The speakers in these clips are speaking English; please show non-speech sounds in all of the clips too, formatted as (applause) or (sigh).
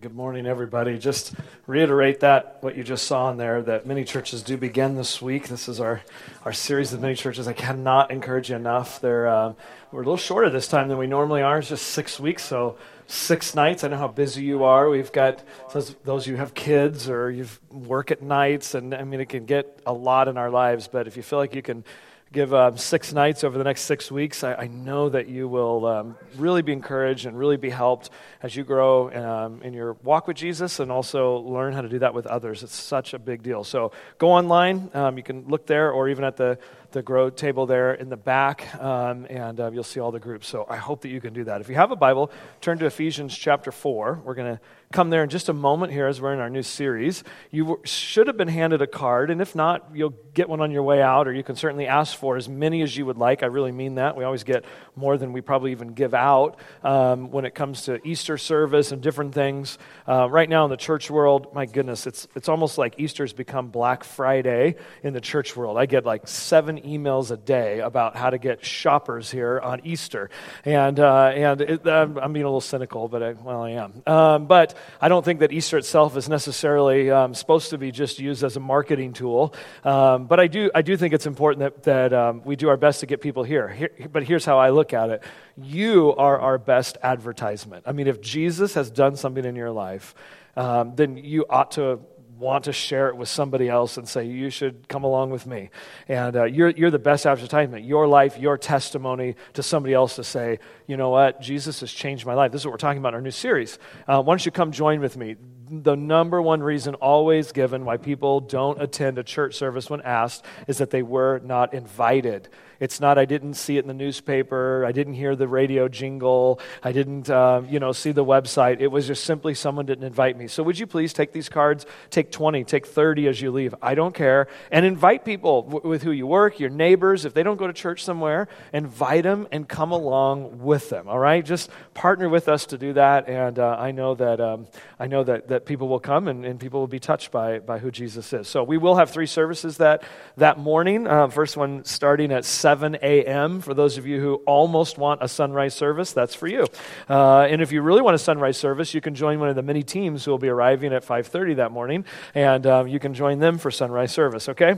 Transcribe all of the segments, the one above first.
Good morning, everybody. Just reiterate that, what you just saw in there, that mini churches do begin this week. This is our, our series of mini churches. I cannot encourage you enough. They're, uh, we're a little shorter this time than we normally are. It's just six weeks, so six nights. I know how busy you are. We've got those, those you have kids or you work at nights, and I mean, it can get a lot in our lives. But if you feel like you can give um, six nights over the next six weeks. I, I know that you will um, really be encouraged and really be helped as you grow um, in your walk with Jesus and also learn how to do that with others. It's such a big deal. So go online. Um, you can look there or even at the the grow table there in the back, um, and uh, you'll see all the groups. So I hope that you can do that. If you have a Bible, turn to Ephesians chapter 4. We're going to come there in just a moment here as we're in our new series. You should have been handed a card, and if not, you'll get one on your way out, or you can certainly ask for as many as you would like. I really mean that. We always get more than we probably even give out um, when it comes to Easter service and different things. Uh, right now in the church world, my goodness, it's, it's almost like Easter's become Black Friday in the church world. I get like seven emails a day about how to get shoppers here on Easter. And, uh, and it, I'm, being a little cynical, but I, well, I am. Um, but I don't think that Easter itself is necessarily um, supposed to be just used as a marketing tool. Um, but I do, I do think it's important that, that um, we do our best to get people here. here. But here's how I look at it you are our best advertisement. I mean, if Jesus has done something in your life, um, then you ought to want to share it with somebody else and say, You should come along with me. And uh, you're, you're the best advertisement. Your life, your testimony to somebody else to say, You know what? Jesus has changed my life. This is what we're talking about in our new series. Uh, why don't you come join with me? The number one reason always given why people don't attend a church service when asked is that they were not invited. It's not, I didn't see it in the newspaper. I didn't hear the radio jingle. I didn't, uh, you know, see the website. It was just simply someone didn't invite me. So would you please take these cards, take 20, take 30 as you leave. I don't care. And invite people w- with who you work, your neighbors. If they don't go to church somewhere, invite them and come along with them. All right? Just partner with us to do that. And uh, I know that, um, I know that, that people will come and, and people will be touched by, by who Jesus is. So we will have three services that, that morning. Uh, first one starting at 7 7 a.m. For those of you who almost want a sunrise service, that's for you. Uh, and if you really want a sunrise service, you can join one of the many teams who will be arriving at 5:30 that morning, and um, you can join them for sunrise service. Okay.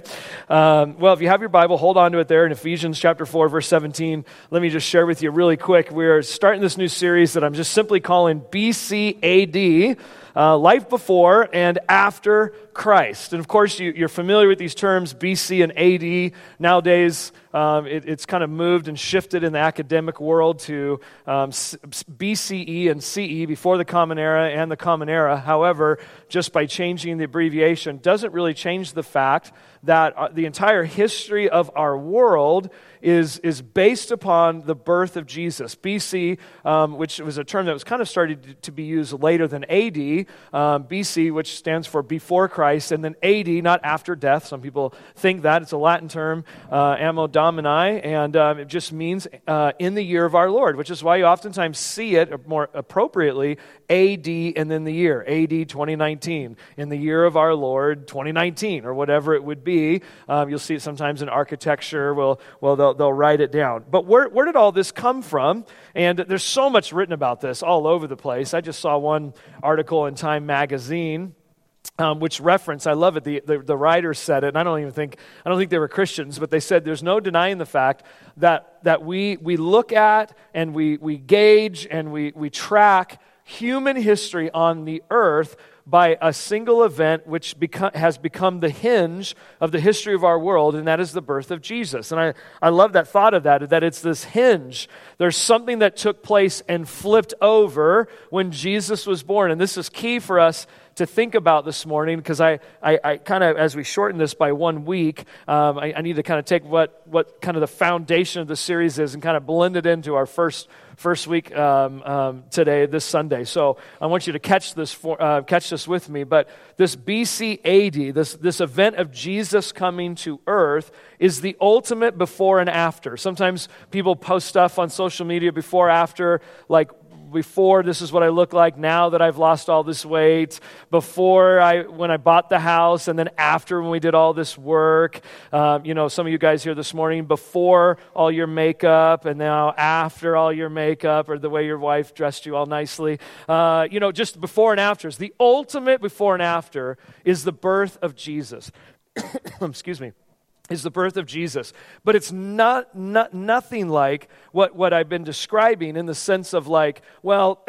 Um, well, if you have your Bible, hold on to it there in Ephesians chapter 4, verse 17. Let me just share with you really quick. We're starting this new series that I'm just simply calling BCAD uh, life before and after Christ. And of course, you, are familiar with these terms, BC and AD. Nowadays, um, it, it's kind of moved and shifted in the academic world to um, BCE and CE, before the Common Era and the Common Era. However, just by changing the abbreviation doesn't really change the fact that uh, the entire history of our world is, is based upon the birth of Jesus. BC, um, which was a term that was kind of started to be used later than AD, um, BC, which stands for before Christ, and then AD, not after death. Some people think that. It's a Latin term, uh, Anno Domini, and um, it just means uh, in the year of our Lord, which is why you oftentimes see it more appropriately AD and then the year, AD 2019, in the year of our Lord 2019, or whatever it would be. Um, you'll see it sometimes in architecture. Well, well they'll, they'll write it down. But where, where did all this come from? And there's so much written about this all over the place. I just saw one article in Time magazine. Um, which reference I love it. The, the, the writer said it, and I don't even think I don't think they were Christians, but they said there's no denying the fact that that we we look at and we we gauge and we we track human history on the earth by a single event which has become the hinge of the history of our world, and that is the birth of Jesus. And I, I love that thought of that, that it's this hinge. There's something that took place and flipped over when Jesus was born. And this is key for us to think about this morning because I, I, I kind of, as we shorten this by one week, um, I, I, need to kind of take what, what kind of the foundation of the series is and kind of blend it into our first first week um, um, today, this Sunday. So I want you to catch this, for, uh, catch this with me. But this BC AD, this, this event of Jesus coming to earth, is the ultimate before and after. Sometimes people post stuff on social media before, after, like before this is what I look like now that I've lost all this weight, before I, when I bought the house, and then after when we did all this work. Um, you know, some of you guys here this morning, before all your makeup, and now after all your makeup, or the way your wife dressed you all nicely. Uh, you know, just before and afters. The ultimate before and after is the birth of Jesus. (coughs) Excuse me is the birth of Jesus. But it's not, not nothing like what, what I've been describing in the sense of like, well,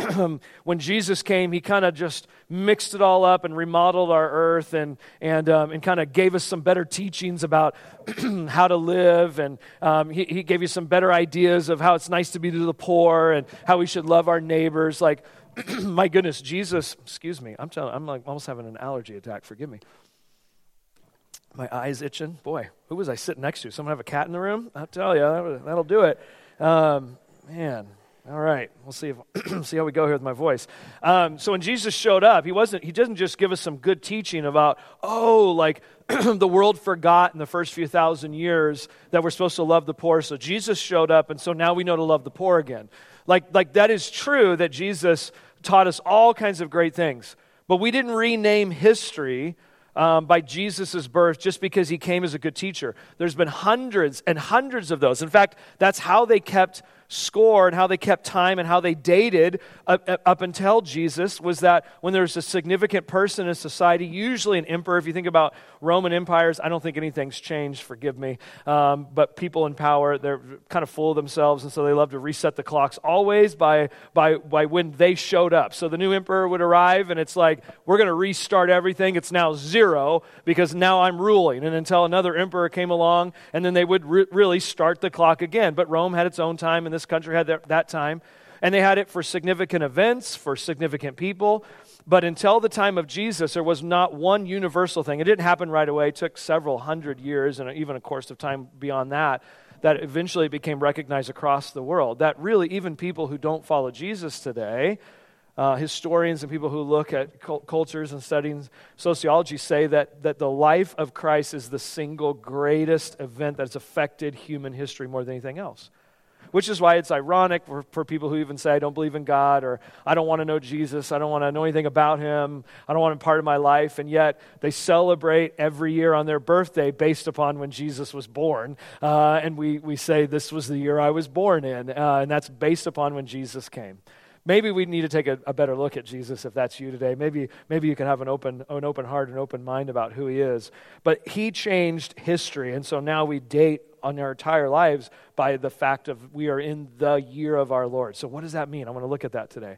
(clears throat) when Jesus came, he kind of just mixed it all up and remodeled our earth and, and, um, and kind of gave us some better teachings about (clears throat) how to live. And um, he, he gave you some better ideas of how it's nice to be to the poor and how we should love our neighbors. Like, (clears throat) my goodness, Jesus, excuse me, I'm, telling, I'm like almost having an allergy attack. Forgive me my eyes itching. Boy, who was I sitting next to? Someone have a cat in the room? I'll tell you, that'll do it. Um, man, all right, we'll see if (clears throat) see how we go here with my voice. Um, so when Jesus showed up, he wasn't. He doesn't just give us some good teaching about oh, like (clears throat) the world forgot in the first few thousand years that we're supposed to love the poor. So Jesus showed up, and so now we know to love the poor again. Like like that is true that Jesus taught us all kinds of great things, but we didn't rename history um, by Jesus' birth just because he came as a good teacher. There's been hundreds and hundreds of those. In fact, that's how they kept score and how they kept time and how they dated up, up, until Jesus was that when there was a significant person in society, usually an emperor, if you think about Roman empires, I don't think anything's changed, forgive me, um, but people in power, they're kind of full of themselves, and so they love to reset the clocks always by, by, by when they showed up. So the new emperor would arrive, and it's like, we're going to restart everything. It's now zero because now I'm ruling. And until another emperor came along, and then they would re- really start the clock again. But Rome had its own time, and this country had that, that time. And they had it for significant events, for significant people. But until the time of Jesus, there was not one universal thing. It didn't happen right away. It took several hundred years and even a course of time beyond that that eventually became recognized across the world. That really, even people who don't follow Jesus today, uh, historians and people who look at cultures and studying sociology say that, that the life of Christ is the single greatest event that's affected human history more than anything else which is why it's ironic for, for people who even say, I don't believe in God, or I don't want to know Jesus, I don't want to know anything about him, I don't want him part of my life, and yet they celebrate every year on their birthday based upon when Jesus was born. Uh, and we, we say, This was the year I was born in, uh, and that's based upon when Jesus came maybe we need to take a, a, better look at Jesus if that's you today. Maybe, maybe you can have an open, an open heart and open mind about who he is. But he changed history, and so now we date on our entire lives by the fact of we are in the year of our Lord. So, what does that mean? I want to look at that today.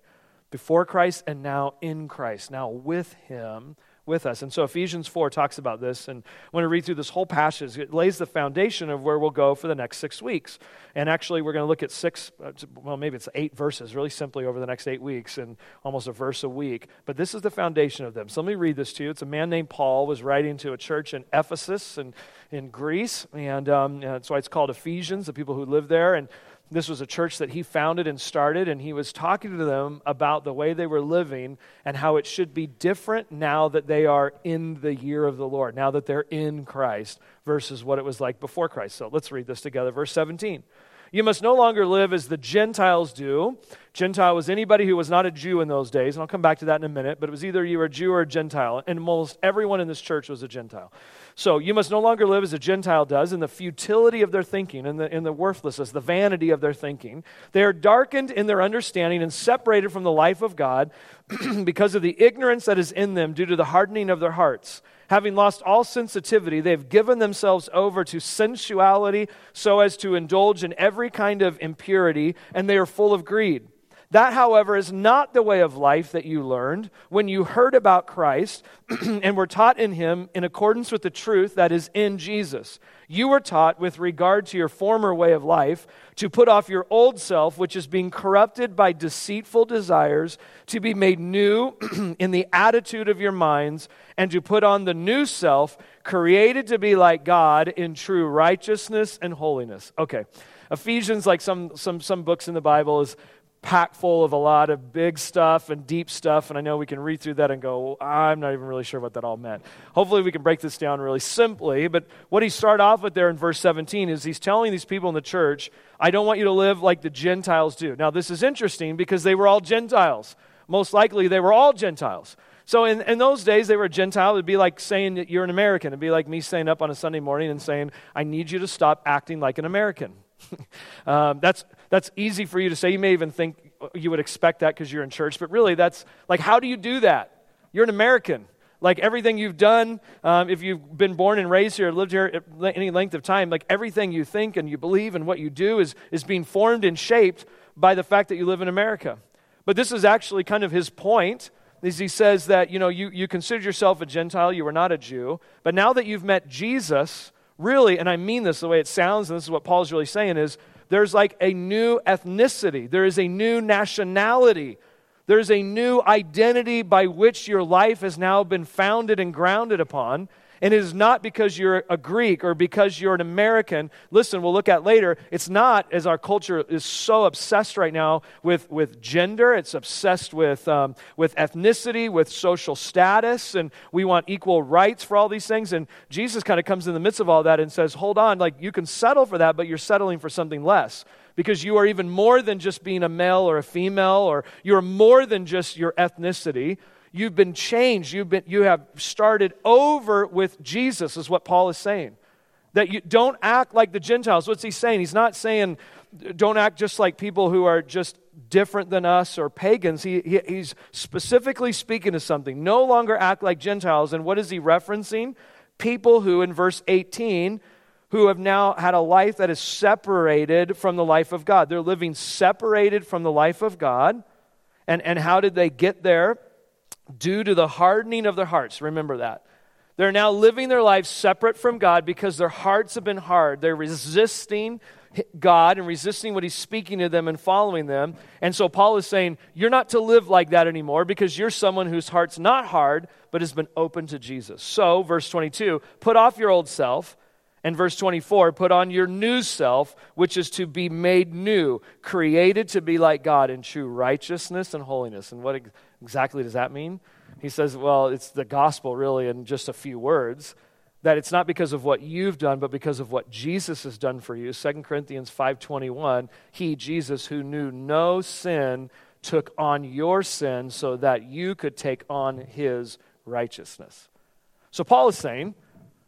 Before Christ and now in Christ, now with Him with us. And so Ephesians 4 talks about this. And I want to read through this whole passage. It lays the foundation of where we'll go for the next six weeks. And actually, we're going to look at six, uh, well, maybe it's eight verses, really simply over the next eight weeks, and almost a verse a week. But this is the foundation of them. So let me read this to you. It's a man named Paul was writing to a church in Ephesus and in Greece. And um, that's why it's called Ephesians, the people who live there. And this was a church that he founded and started, and he was talking to them about the way they were living and how it should be different now that they are in the year of the Lord, now that they're in Christ, versus what it was like before Christ. So let's read this together. Verse 17. You must no longer live as the Gentiles do. Gentile was anybody who was not a Jew in those days, and I'll come back to that in a minute, but it was either you were a Jew or a Gentile, and almost everyone in this church was a Gentile. So you must no longer live as a Gentile does in the futility of their thinking, in the, in the worthlessness, the vanity of their thinking. They are darkened in their understanding and separated from the life of God (clears throat) because of the ignorance that is in them due to the hardening of their hearts. Having lost all sensitivity, they've given themselves over to sensuality so as to indulge in every kind of impurity, and they are full of greed. That, however, is not the way of life that you learned when you heard about Christ (clears throat) and were taught in him in accordance with the truth that is in Jesus. You were taught, with regard to your former way of life, to put off your old self, which is being corrupted by deceitful desires, to be made new (clears throat) in the attitude of your minds, and to put on the new self, created to be like God in true righteousness and holiness. Okay. Ephesians, like some, some, some books in the Bible, is packed full of a lot of big stuff and deep stuff. And I know we can read through that and go, I'm not even really sure what that all meant. Hopefully, we can break this down really simply. But what he started off with there in verse 17 is he's telling these people in the church, I don't want you to live like the Gentiles do. Now, this is interesting because they were all Gentiles. Most likely, they were all Gentiles. So in, in those days, they were a Gentile. It'd be like saying that you're an American. It'd be like me staying up on a Sunday morning and saying, I need you to stop acting like an American. (laughs) um, that's, that's easy for you to say. You may even think you would expect that because you're in church, but really, that's like, how do you do that? You're an American. Like everything you've done, um, if you've been born and raised here, lived here any length of time, like everything you think and you believe and what you do is, is being formed and shaped by the fact that you live in America. But this is actually kind of his point is he says that you know you, you considered yourself a gentile you were not a jew but now that you've met jesus really, and I mean this the way it sounds, and this is what Paul's really saying, is there's like a new ethnicity, there is a new nationality, there's a new identity by which your life has now been founded and grounded upon. And it is not because you're a Greek or because you're an American. Listen, we'll look at later. It's not, as our culture is so obsessed right now with, with gender, it's obsessed with, um, with ethnicity, with social status, and we want equal rights for all these things. And Jesus kind of comes in the midst of all that and says, hold on, like you can settle for that, but you're settling for something less because you are even more than just being a male or a female, or you're more than just your ethnicity. You've been changed. You've been, you have started over with Jesus, is what Paul is saying. That you don't act like the Gentiles. What's he saying? He's not saying don't act just like people who are just different than us or pagans. He, he, he's specifically speaking to something. No longer act like Gentiles. And what is he referencing? People who, in verse 18, who have now had a life that is separated from the life of God. They're living separated from the life of God. And, and how did they get there? Due to the hardening of their hearts. Remember that. They're now living their lives separate from God because their hearts have been hard. They're resisting God and resisting what He's speaking to them and following them. And so Paul is saying, You're not to live like that anymore because you're someone whose heart's not hard, but has been open to Jesus. So, verse 22, put off your old self. And verse 24, put on your new self, which is to be made new, created to be like God in true righteousness and holiness. And what exactly does that mean? He says, well, it's the gospel, really, in just a few words. That it's not because of what you've done, but because of what Jesus has done for you. 2 Corinthians 5.21, He, Jesus, who knew no sin, took on your sin so that you could take on His righteousness. So Paul is saying,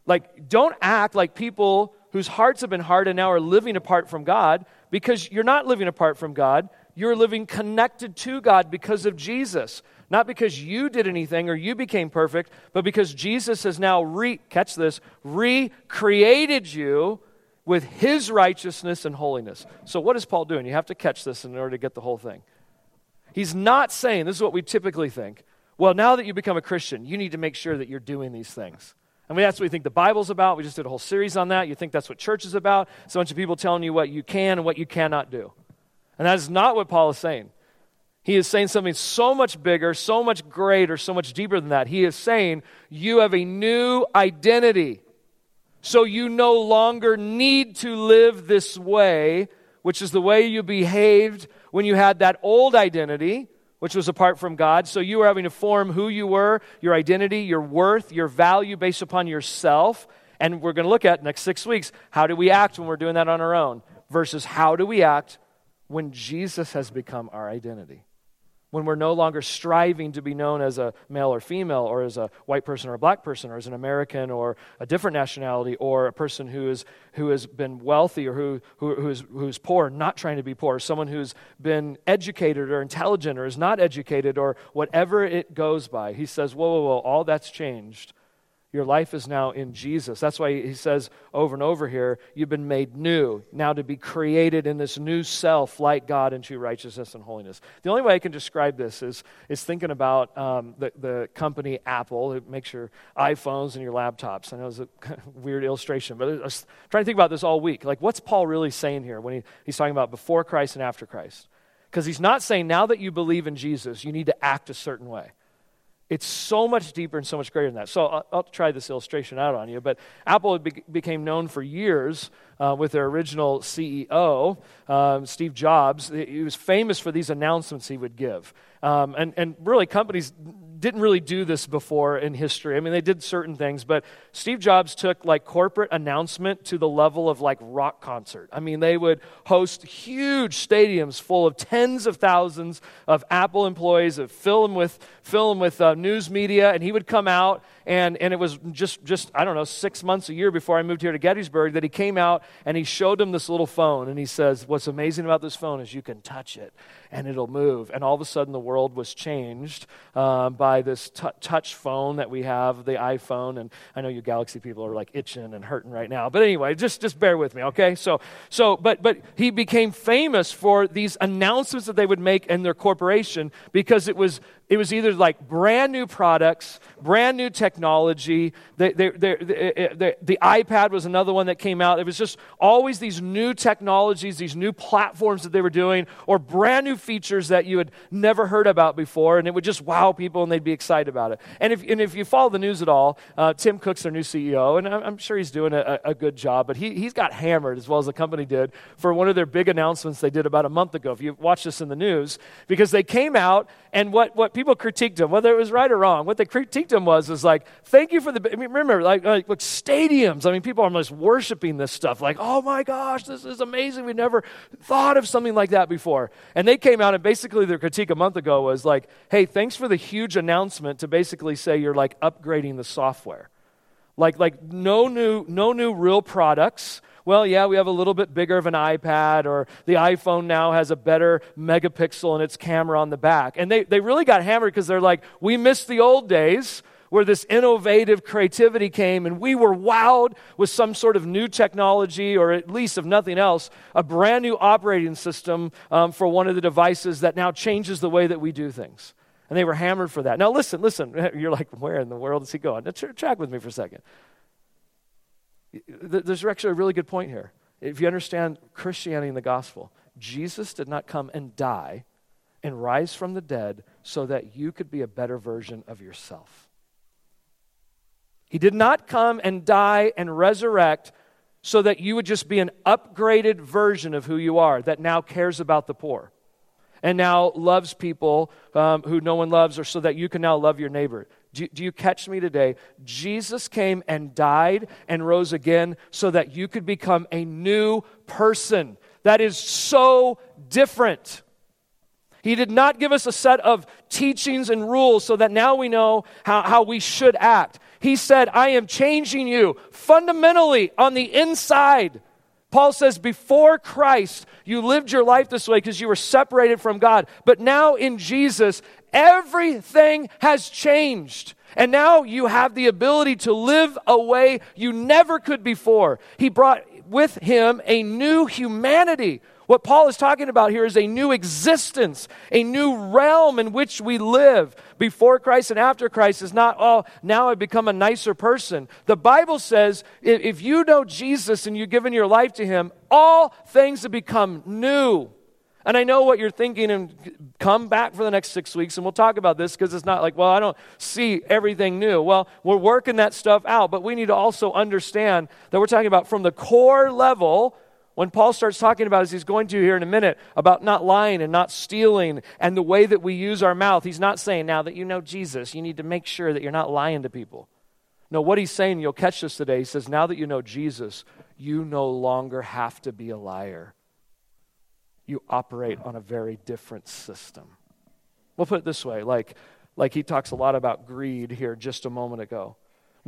like, don't act like people whose hearts have been hard and now are living apart from God because you're not living apart from God. You're living connected to God because of Jesus. Not because you did anything or you became perfect, but because Jesus has now re, catch this, recreated you with his righteousness and holiness. So, what is Paul doing? You have to catch this in order to get the whole thing. He's not saying, this is what we typically think. Well, now that you become a Christian, you need to make sure that you're doing these things. I mean, that's what we think the Bible's about. We just did a whole series on that. You think that's what church is about. It's a bunch of people telling you what you can and what you cannot do. And that is not what Paul is saying. He is saying something so much bigger, so much greater, so much deeper than that. He is saying you have a new identity. So you no longer need to live this way, which is the way you behaved when you had that old identity, which was apart from God. So you are having to form who you were, your identity, your worth, your value based upon yourself. And we're going to look at next six weeks how do we act when we're doing that on our own versus how do we act when Jesus has become our identity. When we're no longer striving to be known as a male or female, or as a white person or a black person, or as an American or a different nationality, or a person who, is, who has been wealthy or who, who, who's, who's poor, not trying to be poor, someone who's been educated or intelligent or is not educated, or whatever it goes by. He says, Whoa, whoa, whoa, all that's changed your life is now in Jesus. That's why he says over and over here, you've been made new, now to be created in this new self like God in true righteousness and holiness. The only way I can describe this is, is thinking about um, the, the company Apple. It makes your iPhones and your laptops. I know it's a (laughs) weird illustration, but I was trying to think about this all week. Like, what's Paul really saying here when he, he's talking about before Christ and after Christ? Because he's not saying now that you believe in Jesus, you need to act a certain way. It's so much deeper and so much greater than that. So I'll, I'll try this illustration out on you. But Apple be- became known for years uh, with their original CEO, um, Steve Jobs. He was famous for these announcements he would give. Um, and, and really, companies didn't really do this before in history. I mean, they did certain things, but Steve Jobs took like corporate announcement to the level of like rock concert. I mean, they would host huge stadiums full of tens of thousands of Apple employees, that fill them with fill them with uh, news media, and he would come out and, and it was just, just, I don't know, six months, a year before I moved here to Gettysburg that he came out and he showed him this little phone. And he says, What's amazing about this phone is you can touch it and it'll move. And all of a sudden, the world was changed um, by this t- touch phone that we have, the iPhone. And I know you Galaxy people are like itching and hurting right now. But anyway, just, just bear with me, okay? So, so but, but he became famous for these announcements that they would make in their corporation because it was it was either like brand new products, brand new technology. They, they, they, the iPad was another one that came out. It was just always these new technologies, these new platforms that they were doing, or brand new features that you had never heard about before, and it would just wow people and they'd be excited about it. And if, and if you follow the news at all, uh, Tim Cook's their new CEO, and I'm, sure he's doing a, a good job, but he, he's got hammered as well as the company did for one of their big announcements they did about a month ago. If you watch this in the news, because they came out and what, what people critiqued him, whether it was right or wrong, what they critiqued him was, was like, thank you for the, I mean, remember, like, like, like stadiums. I mean, people are almost worshiping this stuff. Like, oh my gosh, this is amazing. We never thought of something like that before. And they came out and basically their critique a month ago was like, hey, thanks for the huge announcement to basically say you're like upgrading the software. Like, like no new, no new real products well, yeah, we have a little bit bigger of an iPad, or the iPhone now has a better megapixel in its camera on the back. And they, they really got hammered because they're like, we missed the old days where this innovative creativity came and we were wowed with some sort of new technology, or at least, if nothing else, a brand new operating system um, for one of the devices that now changes the way that we do things. And they were hammered for that. Now, listen, listen. (laughs) You're like, where in the world is he going? Now, track with me for a second. There's actually a really good point here. If you understand Christianity and the gospel, Jesus did not come and die and rise from the dead so that you could be a better version of yourself. He did not come and die and resurrect so that you would just be an upgraded version of who you are that now cares about the poor and now loves people um, who no one loves, or so that you can now love your neighbor. Do, do you catch me today? Jesus came and died and rose again so that you could become a new person. That is so different. He did not give us a set of teachings and rules so that now we know how, how we should act. He said, I am changing you fundamentally on the inside. Paul says, before Christ, you lived your life this way because you were separated from God. But now in Jesus, everything has changed. And now you have the ability to live a way you never could before. He brought with him a new humanity. What Paul is talking about here is a new existence, a new realm in which we live. Before Christ and after Christ is not, oh, now I've become a nicer person. The Bible says if you know Jesus and you've given your life to him, all things have become new. And I know what you're thinking, and come back for the next six weeks and we'll talk about this because it's not like, well, I don't see everything new. Well, we're working that stuff out, but we need to also understand that we're talking about from the core level. When Paul starts talking about, as he's going to here in a minute, about not lying and not stealing and the way that we use our mouth, he's not saying, now that you know Jesus, you need to make sure that you're not lying to people. No, what he's saying, you'll catch this today, he says, now that you know Jesus, you no longer have to be a liar you operate on a very different system. We'll put it this way like, like he talks a lot about greed here just a moment ago.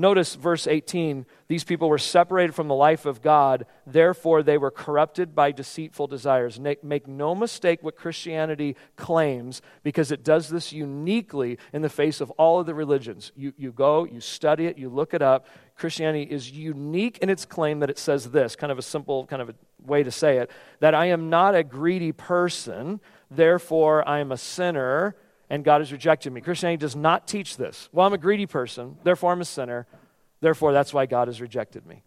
Notice verse 18 these people were separated from the life of God, therefore they were corrupted by deceitful desires. Make, no mistake what Christianity claims, because it does this uniquely in the face of all of the religions. You, you go, you study it, you look it up. Christianity is unique in its claim that it says this kind of a simple, kind of a way to say it that I am not a greedy person, therefore I am a sinner and God has rejected me. Christianity does not teach this. Well, I'm a greedy person, therefore I'm a sinner, therefore that's why God has rejected me.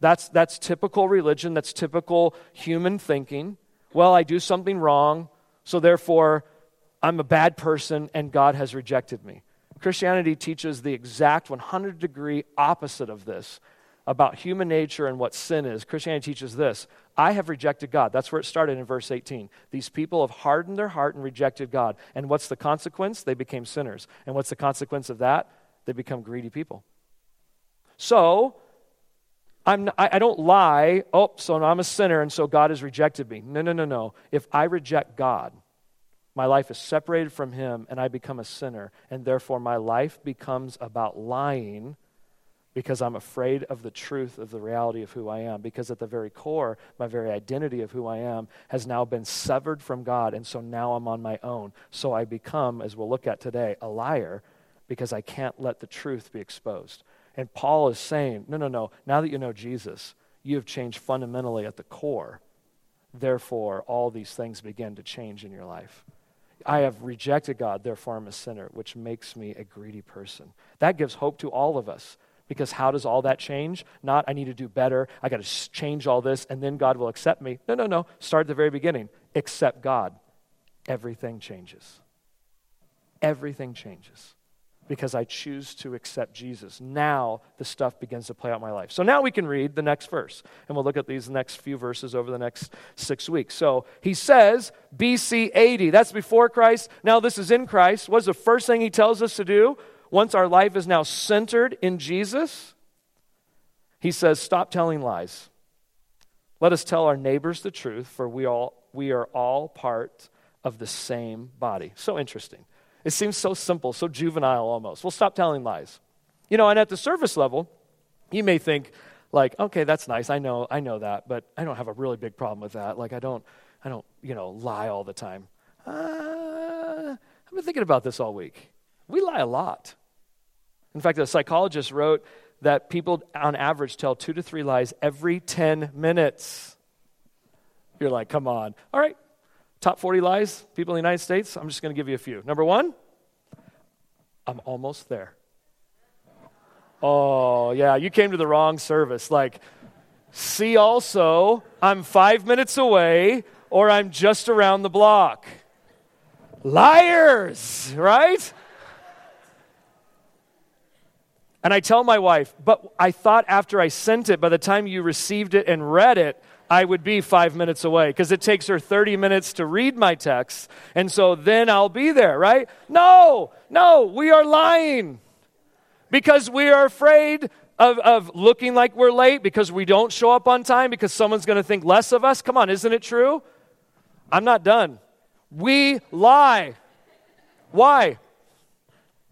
That's, that's typical religion, that's typical human thinking. Well, I do something wrong, so therefore I'm a bad person and God has rejected me. Christianity teaches the exact 100 degree opposite of this about human nature and what sin is. Christianity teaches this I have rejected God. That's where it started in verse 18. These people have hardened their heart and rejected God. And what's the consequence? They became sinners. And what's the consequence of that? They become greedy people. So, I'm, I, I don't lie, oh, so I'm a sinner and so God has rejected me. No, no, no, no. If I reject God, my life is separated from Him and I become a sinner, and therefore my life becomes about lying because I'm afraid of the truth of the reality of who I am. Because at the very core, my very identity of who I am has now been severed from God, and so now I'm on my own. So I become, as we'll look at today, a liar because I can't let the truth be exposed. And Paul is saying, no, no, no, now that you know Jesus, you have changed fundamentally at the core. Therefore, all these things begin to change in your life. I have rejected God, therefore I'm a sinner, which makes me a greedy person. That gives hope to all of us. Because how does all that change? Not, I need to do better, I got to change all this, and then God will accept me. No, no, no. Start at the very beginning. Accept God. Everything changes. Everything changes because I choose to accept Jesus. Now the stuff begins to play out my life. So now we can read the next verse, and we'll look at these next few verses over the next six weeks. So he says, BC AD, that's before Christ. Now this is in Christ. What's the first thing he tells us to do once our life is now centered in Jesus? He says, Stop telling lies. Let us tell our neighbors the truth, for we, all, we are all part of the same body. So interesting. It seems so simple, so juvenile almost. We'll stop telling lies. You know, and at the surface level, you may think, like, okay, that's nice. I know, I know that, but I don't have a really big problem with that. Like, I don't, I don't, you know, lie all the time. Uh, I've been thinking about this all week. We lie a lot. In fact, a psychologist wrote that people on average tell two to three lies every 10 minutes. You're like, come on. All right, Top 40 lies, people in the United States, I'm just going to give you a few. Number one, I'm almost there. Oh, yeah, you came to the wrong service. Like, see also, I'm five minutes away, or I'm just around the block. Liars, right? And I tell my wife, but I thought after I sent it, by the time you received it and read it, I would be five minutes away because it takes her 30 minutes to read my text. And so then I'll be there, right? No, no, we are lying because we are afraid of, of looking like we're late because we don't show up on time because someone's going to think less of us. Come on, isn't it true? I'm not done. We lie. Why?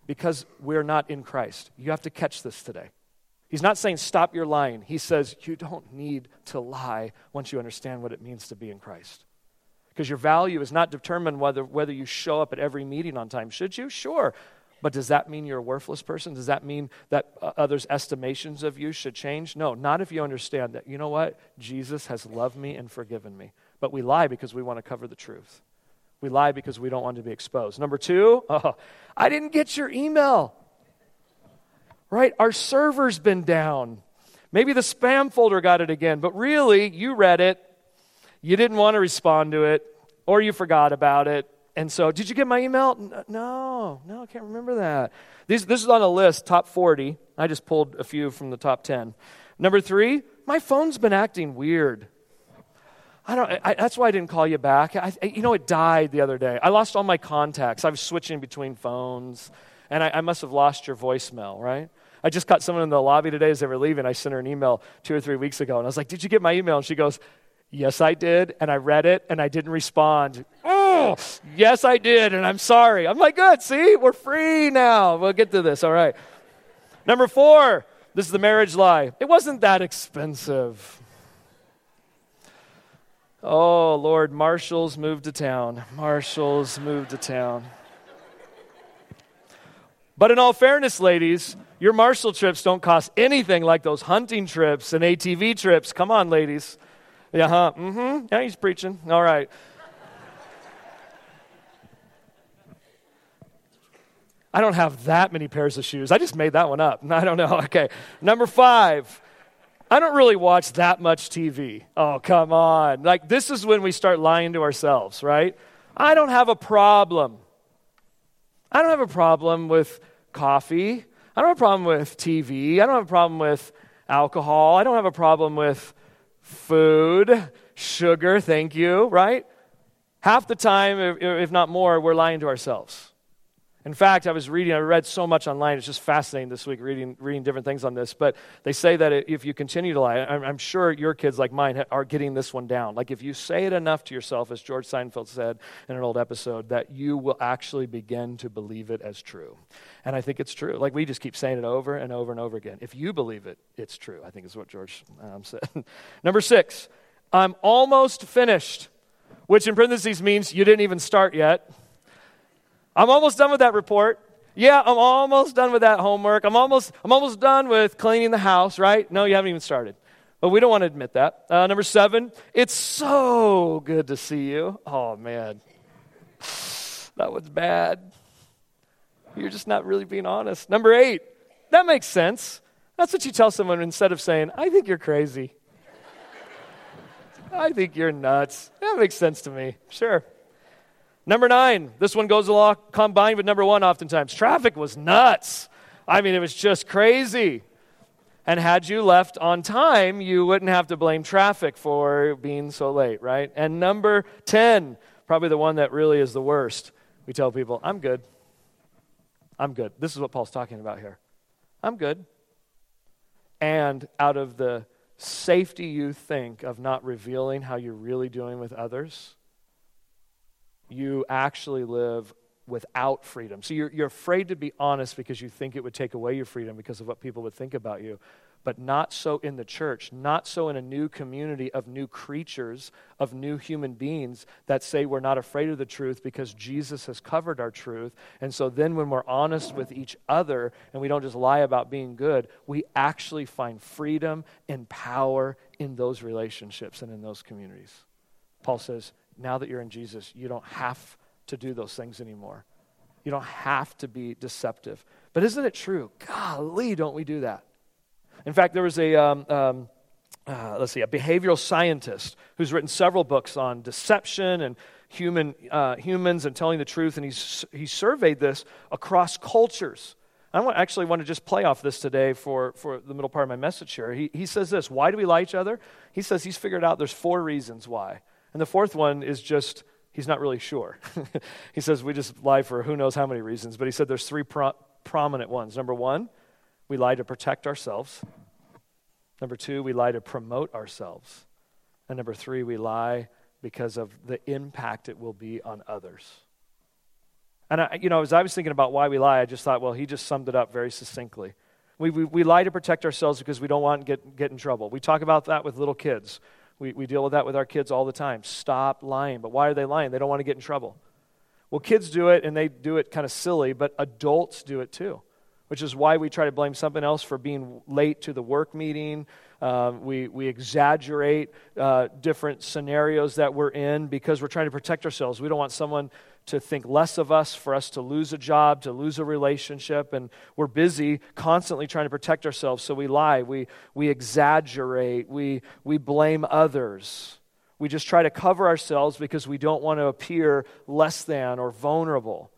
Because we're not in Christ. You have to catch this today. He's not saying stop your lying. He says you don't need to lie once you understand what it means to be in Christ. Because your value is not determined whether, whether you show up at every meeting on time. Should you? Sure. But does that mean you're a worthless person? Does that mean that uh, others' estimations of you should change? No, not if you understand that, you know what? Jesus has loved me and forgiven me. But we lie because we want to cover the truth. We lie because we don't want to be exposed. Number two, (laughs) oh, I didn't get your email right? Our server's been down. Maybe the spam folder got it again, but really, you read it, you didn't want to respond to it, or you forgot about it. And so, did you get my email? No, no, I can't remember that. This, this is on a list, top 40. I just pulled a few from the top 10. Number three, my phone's been acting weird. I don't, I, that's why I didn't call you back. I, you know, it died the other day. I lost all my contacts. I was switching between phones, and I, I must have lost your voicemail, right? I just caught someone in the lobby today as they were leaving. I sent her an email two or three weeks ago, and I was like, Did you get my email? And she goes, Yes, I did. And I read it, and I didn't respond. Oh, yes, I did, and I'm sorry. I'm like, Good, see, we're free now. We'll get to this, all right. Number four, this is the marriage lie. It wasn't that expensive. Oh, Lord, Marshall's moved to town. Marshall's moved to town. But in all fairness, ladies, your Marshall trips don't cost anything like those hunting trips and ATV trips. Come on, ladies. Yeah, huh? Mm-hmm. Yeah, he's preaching. All right. I don't have that many pairs of shoes. I just made that one up. (laughs) I don't know. Okay. Number five. I don't really watch that much TV. Oh, come on. Like, this is when we start lying to ourselves, right? I don't have a problem. I don't have a problem with coffee. I don't have a problem with TV. I don't have a problem with alcohol. I don't have a problem with food, sugar, thank you, right? Half the time, if not more, we're lying to ourselves. In fact, I was reading, I read so much online, it's just fascinating this week reading, reading different things on this. But they say that if you continue to lie, I'm, I'm sure your kids like mine are getting this one down. Like if you say it enough to yourself, as George Seinfeld said in an old episode, that you will actually begin to believe it as true. And I think it's true. Like we just keep saying it over and over and over again. If you believe it, it's true, I think is what George um, said. (laughs) Number six, I'm almost finished, which in parentheses means you didn't even start yet. I'm almost done with that report. Yeah, I'm almost done with that homework. I'm almost, I'm almost done with cleaning the house, right? No, you haven't even started. But we don't want to admit that. Uh, number seven, it's so good to see you. Oh, man. That was bad. You're just not really being honest. Number eight, that makes sense. That's what you tell someone instead of saying, I think you're crazy. (laughs) I think you're nuts. That makes sense to me. Sure. Number nine, this one goes along combined with number one oftentimes. Traffic was nuts. I mean, it was just crazy. And had you left on time, you wouldn't have to blame traffic for being so late, right? And number 10, probably the one that really is the worst. We tell people, I'm good. I'm good. This is what Paul's talking about here. I'm good. And out of the safety you think of not revealing how you're really doing with others, you actually live without freedom. So you're, you're afraid to be honest because you think it would take away your freedom because of what people would think about you. But not so in the church, not so in a new community of new creatures, of new human beings that say we're not afraid of the truth because Jesus has covered our truth. And so then when we're honest with each other and we don't just lie about being good, we actually find freedom and power in those relationships and in those communities. Paul says, now that you're in Jesus, you don't have to do those things anymore. You don't have to be deceptive. But isn't it true? Golly, don't we do that? In fact, there was a, um, um, uh, let's see, a behavioral scientist who's written several books on deception and human, uh, humans and telling the truth, and he's, he surveyed this across cultures. I actually want to just play off this today for, for the middle part of my message here. He, he says this Why do we lie to each other? He says he's figured out there's four reasons why. And the fourth one is just, he's not really sure. (laughs) he says we just lie for who knows how many reasons, but he said there's three pro- prominent ones. Number one, we lie to protect ourselves. Number two, we lie to promote ourselves. And number three, we lie because of the impact it will be on others. And, I, you know, as I was thinking about why we lie, I just thought, well, he just summed it up very succinctly. We, we, we lie to protect ourselves because we don't want to get, get in trouble. We talk about that with little kids. We, we deal with that with our kids all the time. Stop lying. But why are they lying? They don't want to get in trouble. Well, kids do it and they do it kind of silly, but adults do it too, which is why we try to blame something else for being late to the work meeting. Uh, we, we exaggerate uh, different scenarios that we're in because we're trying to protect ourselves. We don't want someone to think less of us, for us to lose a job, to lose a relationship. And we're busy constantly trying to protect ourselves. So we lie, we, we exaggerate, we, we blame others. We just try to cover ourselves because we don't want to appear less than or vulnerable.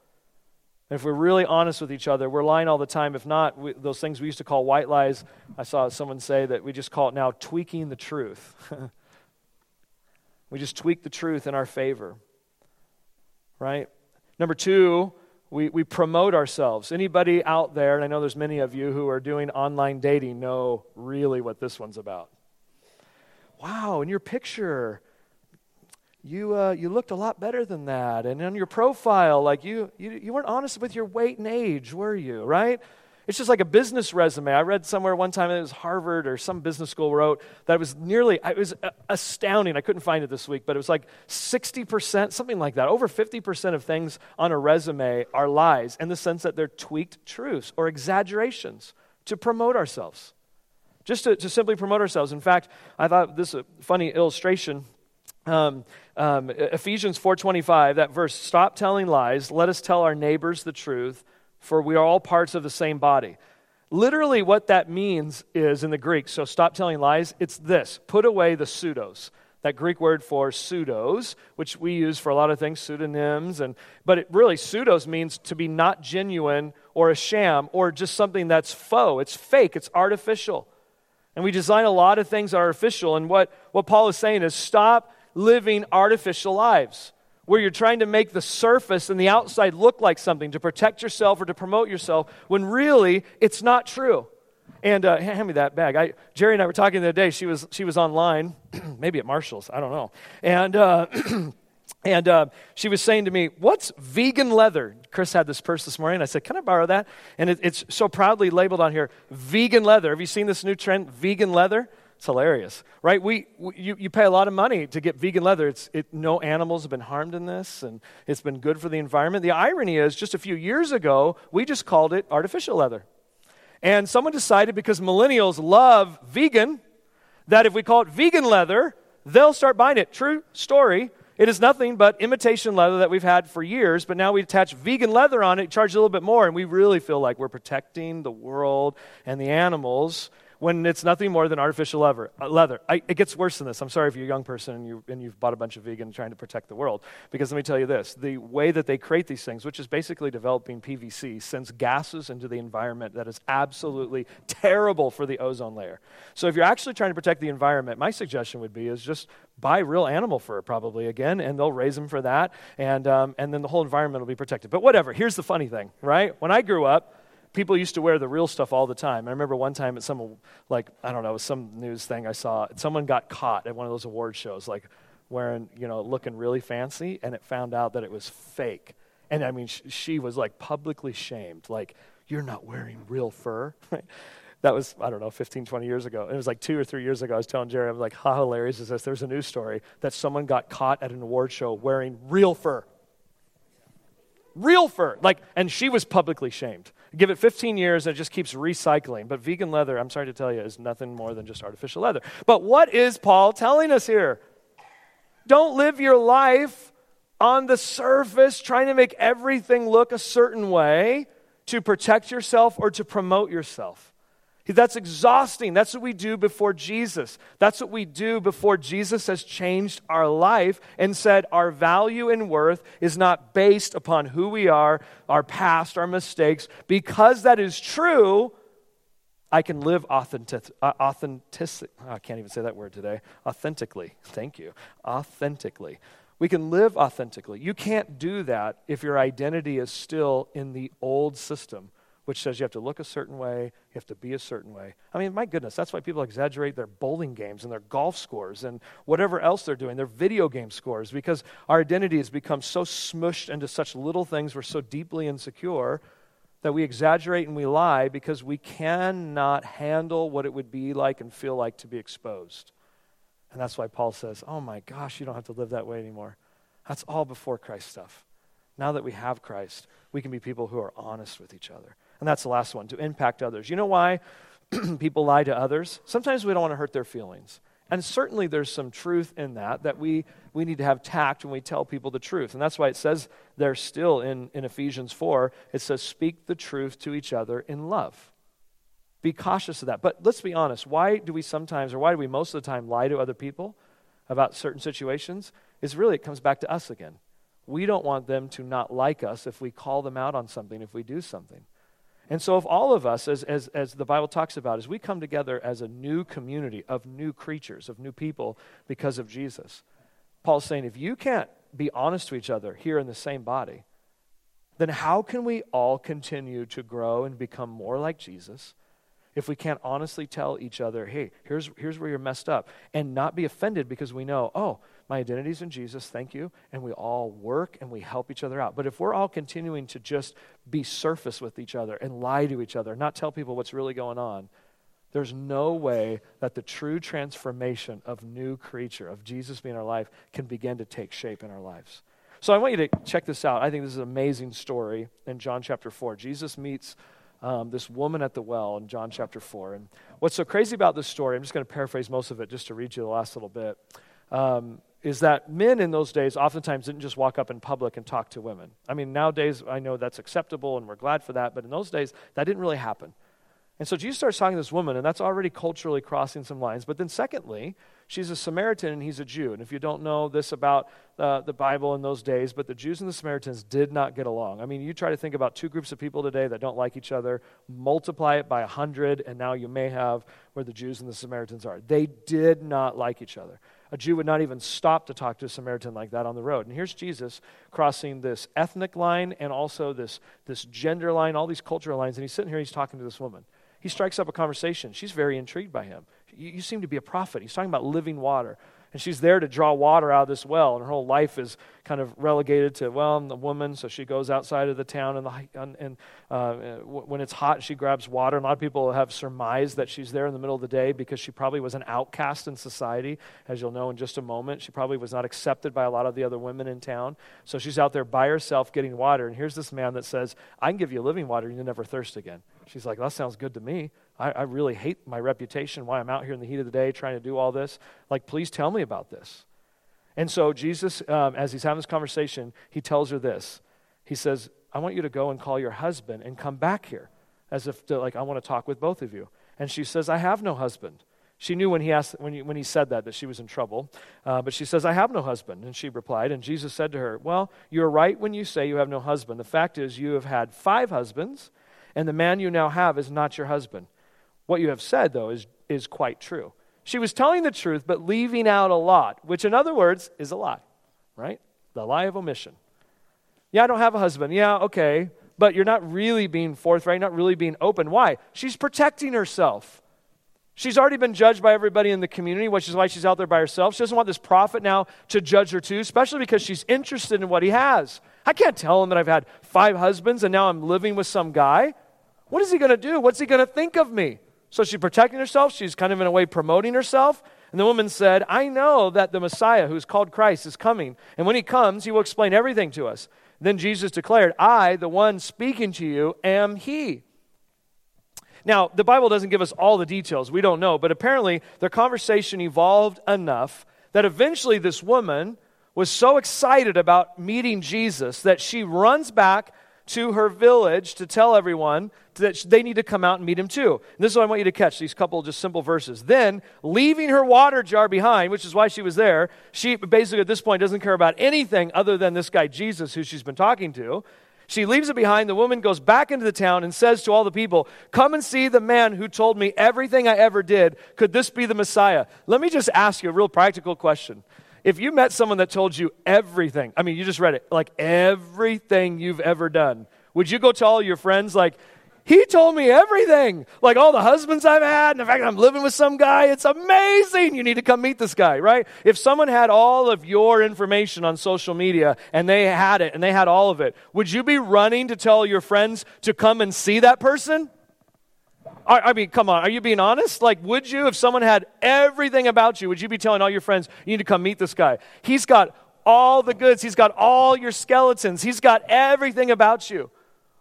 And if we're really honest with each other, we're lying all the time. If not, we, those things we used to call white lies, I saw someone say that we just call it now tweaking the truth. (laughs) we just tweak the truth in our favor right? Number two, we, we promote ourselves. Anybody out there, and I know there's many of you who are doing online dating, know really what this one's about. Wow, in your picture, you, uh, you looked a lot better than that. And on your profile, like you, you, you weren't honest with your weight and age, were you, right? It's just like a business resume. I read somewhere one time, it was Harvard or some business school wrote that it was nearly, it was astounding. I couldn't find it this week, but it was like 60%, something like that. Over 50% of things on a resume are lies in the sense that they're tweaked truths or exaggerations to promote ourselves. Just to, to simply promote ourselves. In fact, I thought this a funny illustration. Um, um, Ephesians 4:25, that verse, stop telling lies, let us tell our neighbors the truth for we are all parts of the same body. Literally, what that means is in the Greek, so stop telling lies, it's this put away the pseudos. That Greek word for pseudos, which we use for a lot of things, pseudonyms, and but it really pseudos means to be not genuine or a sham or just something that's faux. It's fake, it's artificial. And we design a lot of things artificial. And what, what Paul is saying is stop living artificial lives where you're trying to make the surface and the outside look like something to protect yourself or to promote yourself when really it's not true. And uh, hand me that bag. I, Jerry and I were talking the other day. She was, she was online, (clears throat) maybe at Marshall's, I don't know. And, uh, (clears throat) and uh, she was saying to me, What's vegan leather? Chris had this purse this morning. I said, Can I borrow that? And it, it's so proudly labeled on here vegan leather. Have you seen this new trend, vegan leather? It's hilarious, right? We, we, you, you pay a lot of money to get vegan leather. It's, it, no animals have been harmed in this, and it's been good for the environment. The irony is, just a few years ago, we just called it artificial leather. And someone decided because millennials love vegan, that if we call it vegan leather, they'll start buying it. True story. It is nothing but imitation leather that we've had for years, but now we attach vegan leather on it, charge a little bit more, and we really feel like we're protecting the world and the animals when it's nothing more than artificial leather. Uh, leather. I, it gets worse than this. I'm sorry if you're a young person and, you, and you've bought a bunch of vegan trying to protect the world. Because let me tell you this the way that they create these things, which is basically developing PVC, sends gases into the environment that is absolutely terrible for the ozone layer. So if you're actually trying to protect the environment, my suggestion would be is just buy real animal fur probably again, and they'll raise them for that, and, um, and then the whole environment will be protected. But whatever, here's the funny thing, right? When I grew up, people used to wear the real stuff all the time. I remember one time at some, like, I don't know, some news thing I saw, someone got caught at one of those award shows, like wearing, you know, looking really fancy, and it found out that it was fake. And I mean, sh- she was like publicly shamed, like, you're not wearing real fur. (laughs) that was, I don't know, 15, 20 years ago. It was like two or three years ago. I was telling Jerry, I was like, how hilarious is this? There's a news story that someone got caught at an award show wearing real fur. Real fur. Like, and she was publicly shamed. Give it 15 years and it just keeps recycling. But vegan leather, I'm sorry to tell you, is nothing more than just artificial leather. But what is Paul telling us here? Don't live your life on the surface trying to make everything look a certain way to protect yourself or to promote yourself. That's exhausting. That's what we do before Jesus. That's what we do before Jesus has changed our life and said our value and worth is not based upon who we are, our past, our mistakes. Because that is true, I can live authentic, uh, authentic I can't even say that word today. Authentically. Thank you. Authentically. We can live authentically. You can't do that if your identity is still in the old system which says you have to look a certain way, you have to be a certain way. I mean, my goodness, that's why people exaggerate their bowling games and their golf scores and whatever else they're doing, their video game scores, because our identity has become so smushed into such little things, we're so deeply insecure that we exaggerate and we lie because we cannot handle what it would be like and feel like to be exposed. And that's why Paul says, oh my gosh, you don't have to live that way anymore. That's all before Christ stuff. Now that we have Christ, we can be people who are honest with each other. And that's the last one to impact others. You know why (clears throat) people lie to others? Sometimes we don't want to hurt their feelings. And certainly there's some truth in that, that we, we need to have tact when we tell people the truth. And that's why it says there still in, in Ephesians 4, it says, speak the truth to each other in love. Be cautious of that. But let's be honest. Why do we sometimes, or why do we most of the time lie to other people about certain situations? Is really, it comes back to us again. We don't want them to not like us if we call them out on something, if we do something. And so, if all of us, as, as, as the Bible talks about, as we come together as a new community of new creatures, of new people because of Jesus, Paul's saying if you can't be honest to each other here in the same body, then how can we all continue to grow and become more like Jesus if we can't honestly tell each other, hey, here's, here's where you're messed up, and not be offended because we know, oh, my identity is in Jesus, thank you. And we all work and we help each other out. But if we're all continuing to just be surface with each other and lie to each other, not tell people what's really going on, there's no way that the true transformation of new creature, of Jesus being our life, can begin to take shape in our lives. So I want you to check this out. I think this is an amazing story in John chapter 4. Jesus meets um, this woman at the well in John chapter 4. And what's so crazy about this story, I'm just going to paraphrase most of it just to read you the last little bit. Um, is that men in those days oftentimes didn't just walk up in public and talk to women. I mean, nowadays I know that's acceptable and we're glad for that, but in those days that didn't really happen. And so Jesus starts talking to this woman, and that's already culturally crossing some lines. But then, secondly, She's a Samaritan and he's a Jew. And if you don't know this about uh, the Bible in those days, but the Jews and the Samaritans did not get along. I mean, you try to think about two groups of people today that don't like each other, multiply it by a hundred, and now you may have where the Jews and the Samaritans are. They did not like each other. A Jew would not even stop to talk to a Samaritan like that on the road. And here's Jesus crossing this ethnic line and also this, this gender line, all these cultural lines. And he's sitting here, he's talking to this woman. He strikes up a conversation. She's very intrigued by him. You, you seem to be a prophet. He's talking about living water and she's there to draw water out of this well, and her whole life is kind of relegated to, well, I'm the woman, so she goes outside of the town, and, the, and uh, when it's hot, she grabs water. And a lot of people have surmised that she's there in the middle of the day because she probably was an outcast in society, as you'll know in just a moment. She probably was not accepted by a lot of the other women in town. So she's out there by herself getting water, and here's this man that says, I can give you living water, and you'll never thirst again. She's like, that sounds good to me. I, I really hate my reputation, why I'm out here in the heat of the day trying to do all this. Like, please tell me about this. And so, Jesus, um, as he's having this conversation, he tells her this. He says, I want you to go and call your husband and come back here, as if, to, like, I want to talk with both of you. And she says, I have no husband. She knew when he, asked, when, he, when he said that that she was in trouble. Uh, but she says, I have no husband. And she replied, and Jesus said to her, Well, you're right when you say you have no husband. The fact is, you have had five husbands, and the man you now have is not your husband. What you have said, though, is, is quite true. She was telling the truth, but leaving out a lot, which, in other words, is a lie, right? The lie of omission. Yeah, I don't have a husband. Yeah, okay. But you're not really being forthright, not really being open. Why? She's protecting herself. She's already been judged by everybody in the community, which is why she's out there by herself. She doesn't want this prophet now to judge her too, especially because she's interested in what he has. I can't tell him that I've had five husbands and now I'm living with some guy. What is he going to do? What's he going to think of me? So she's protecting herself. She's kind of, in a way, promoting herself. And the woman said, I know that the Messiah, who's called Christ, is coming. And when he comes, he will explain everything to us. Then Jesus declared, I, the one speaking to you, am he. Now, the Bible doesn't give us all the details. We don't know. But apparently, their conversation evolved enough that eventually this woman was so excited about meeting Jesus that she runs back to her village to tell everyone that they need to come out and meet him too. And this is what I want you to catch these couple just simple verses. Then, leaving her water jar behind, which is why she was there, she basically at this point doesn't care about anything other than this guy Jesus who she's been talking to. She leaves it behind. The woman goes back into the town and says to all the people, Come and see the man who told me everything I ever did. Could this be the Messiah? Let me just ask you a real practical question. If you met someone that told you everything, I mean, you just read it, like everything you've ever done, would you go tell all your friends, like, he told me everything, like all the husbands I've had, and the fact that I'm living with some guy. It's amazing. You need to come meet this guy, right? If someone had all of your information on social media and they had it and they had all of it, would you be running to tell your friends to come and see that person? I mean, come on, are you being honest? Like, would you, if someone had everything about you, would you be telling all your friends, you need to come meet this guy? He's got all the goods, he's got all your skeletons, he's got everything about you.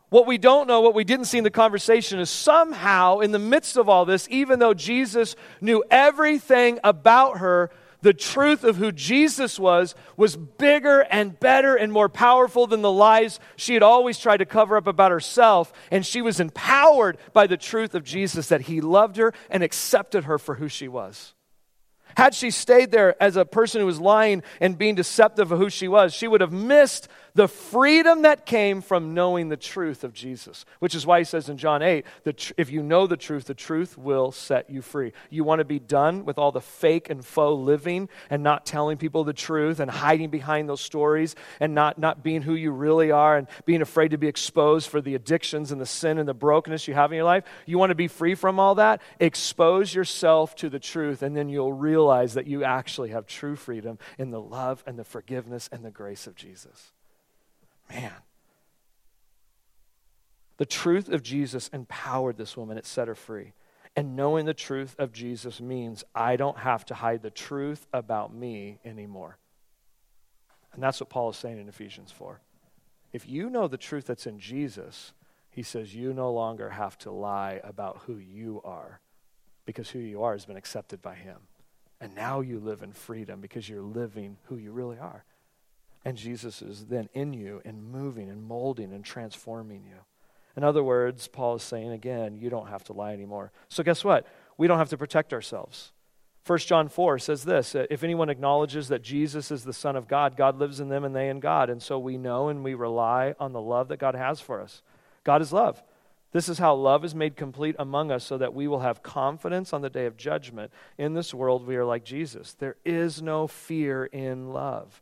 What we don't know, what we didn't see in the conversation, is somehow in the midst of all this, even though Jesus knew everything about her, the truth of who Jesus was was bigger and better and more powerful than the lies she had always tried to cover up about herself. And she was empowered by the truth of Jesus that he loved her and accepted her for who she was. Had she stayed there as a person who was lying and being deceptive of who she was, she would have missed the freedom that came from knowing the truth of Jesus, which is why he says in John 8 that if you know the truth, the truth will set you free. You want to be done with all the fake and faux living and not telling people the truth and hiding behind those stories and not, not being who you really are and being afraid to be exposed for the addictions and the sin and the brokenness you have in your life. You want to be free from all that? Expose yourself to the truth, and then you'll realize that you actually have true freedom in the love and the forgiveness and the grace of Jesus. Man. The truth of Jesus empowered this woman, it set her free. And knowing the truth of Jesus means I don't have to hide the truth about me anymore. And that's what Paul is saying in Ephesians 4. If you know the truth that's in Jesus, he says you no longer have to lie about who you are because who you are has been accepted by him. And now you live in freedom because you're living who you really are. And Jesus is then in you and moving and molding and transforming you. In other words, Paul is saying again, you don't have to lie anymore. So, guess what? We don't have to protect ourselves. 1 John 4 says this uh, If anyone acknowledges that Jesus is the Son of God, God lives in them and they in God. And so we know and we rely on the love that God has for us. God is love. This is how love is made complete among us so that we will have confidence on the day of judgment. In this world, we are like Jesus. There is no fear in love.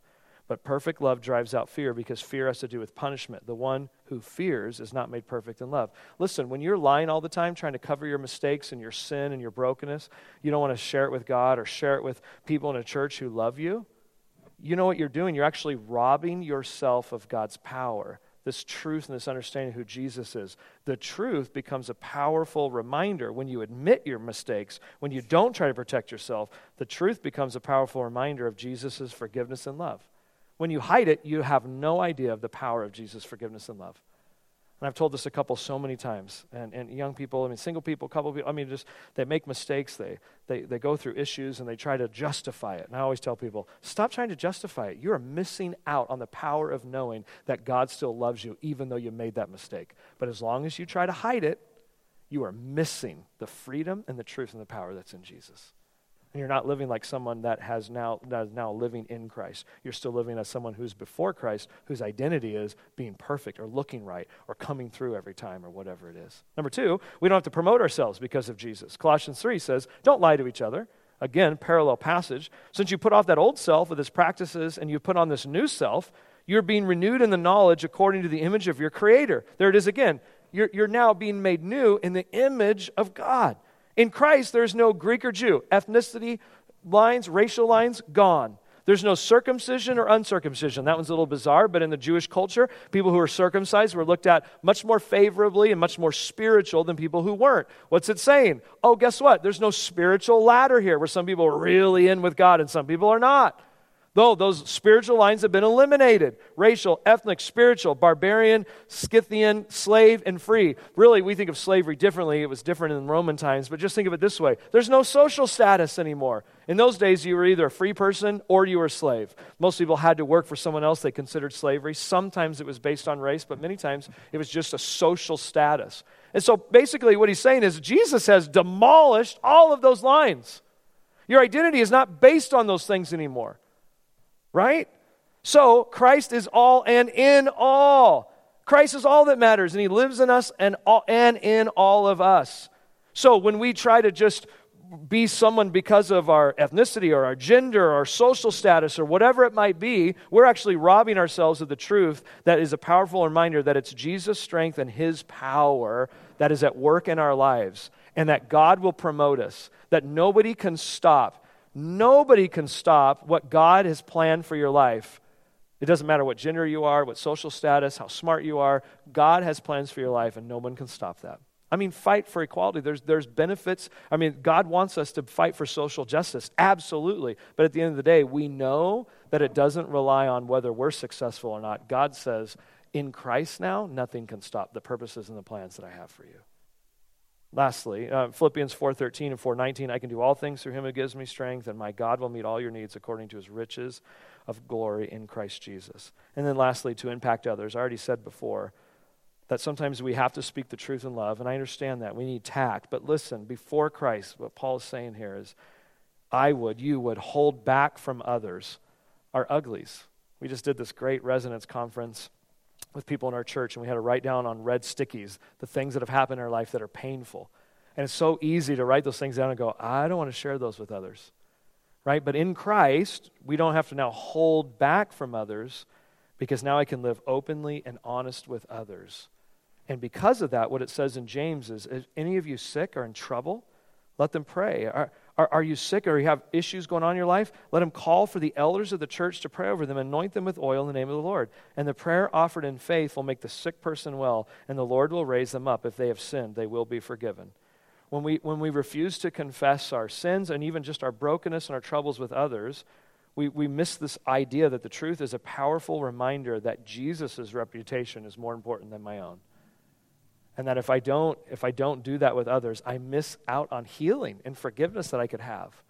But perfect love drives out fear because fear has to do with punishment. The one who fears is not made perfect in love. Listen, when you're lying all the time, trying to cover your mistakes and your sin and your brokenness, you don't want to share it with God or share it with people in a church who love you. You know what you're doing? You're actually robbing yourself of God's power this truth and this understanding of who Jesus is. The truth becomes a powerful reminder when you admit your mistakes, when you don't try to protect yourself. The truth becomes a powerful reminder of Jesus' forgiveness and love. When you hide it, you have no idea of the power of Jesus' forgiveness and love. And I've told this a couple so many times. And, and young people, I mean, single people, couple people, I mean, just they make mistakes. They, they, they go through issues and they try to justify it. And I always tell people stop trying to justify it. You are missing out on the power of knowing that God still loves you, even though you made that mistake. But as long as you try to hide it, you are missing the freedom and the truth and the power that's in Jesus. And you're not living like someone that has now that is now living in Christ. You're still living as someone who's before Christ, whose identity is being perfect or looking right or coming through every time or whatever it is. Number two, we don't have to promote ourselves because of Jesus. Colossians 3 says, Don't lie to each other. Again, parallel passage. Since you put off that old self with its practices and you put on this new self, you're being renewed in the knowledge according to the image of your Creator. There it is again. You're, you're now being made new in the image of God. In Christ, there's no Greek or Jew. Ethnicity lines, racial lines, gone. There's no circumcision or uncircumcision. That one's a little bizarre, but in the Jewish culture, people who are circumcised were looked at much more favorably and much more spiritual than people who weren't. What's it saying? Oh, guess what? There's no spiritual ladder here where some people are really in with God and some people are not. Though those spiritual lines have been eliminated racial, ethnic, spiritual, barbarian, Scythian, slave, and free. Really, we think of slavery differently. It was different in Roman times, but just think of it this way there's no social status anymore. In those days, you were either a free person or you were a slave. Most people had to work for someone else they considered slavery. Sometimes it was based on race, but many times it was just a social status. And so basically, what he's saying is Jesus has demolished all of those lines. Your identity is not based on those things anymore right? So Christ is all and in all. Christ is all that matters, and He lives in us and, all, and in all of us. So when we try to just be someone because of our ethnicity or our gender or our social status or whatever it might be, we're actually robbing ourselves of the truth that is a powerful reminder that it's Jesus' strength and His power that is at work in our lives, and that God will promote us, that nobody can stop Nobody can stop what God has planned for your life. It doesn't matter what gender you are, what social status, how smart you are. God has plans for your life, and no one can stop that. I mean, fight for equality. There's, there's benefits. I mean, God wants us to fight for social justice, absolutely. But at the end of the day, we know that it doesn't rely on whether we're successful or not. God says, in Christ now, nothing can stop the purposes and the plans that I have for you. Lastly, uh, Philippians 4:13 and 4:19, I can do all things through him who gives me strength, and my God will meet all your needs according to his riches of glory in Christ Jesus. And then lastly, to impact others. I already said before that sometimes we have to speak the truth in love, and I understand that. We need tact. But listen, before Christ, what Paul is saying here is I would, you would hold back from others our uglies. We just did this great resonance conference with people in our church, and we had to write down on red stickies the things that have happened in our life that are painful. And it's so easy to write those things down and go, I don't want to share those with others. Right? But in Christ, we don't have to now hold back from others because now I can live openly and honest with others. And because of that, what it says in James is if any of you sick or in trouble, let them pray. Are, are, are, you sick or you have issues going on in your life? Let them call for the elders of the church to pray over them, anoint them with oil in the name of the Lord. And the prayer offered in faith will make the sick person well, and the Lord will raise them up. If they have sinned, they will be forgiven. When we, when we refuse to confess our sins and even just our brokenness and our troubles with others, we, we miss this idea that the truth is a powerful reminder that Jesus' reputation is more important than my own and that if i don't if i don't do that with others i miss out on healing and forgiveness that i could have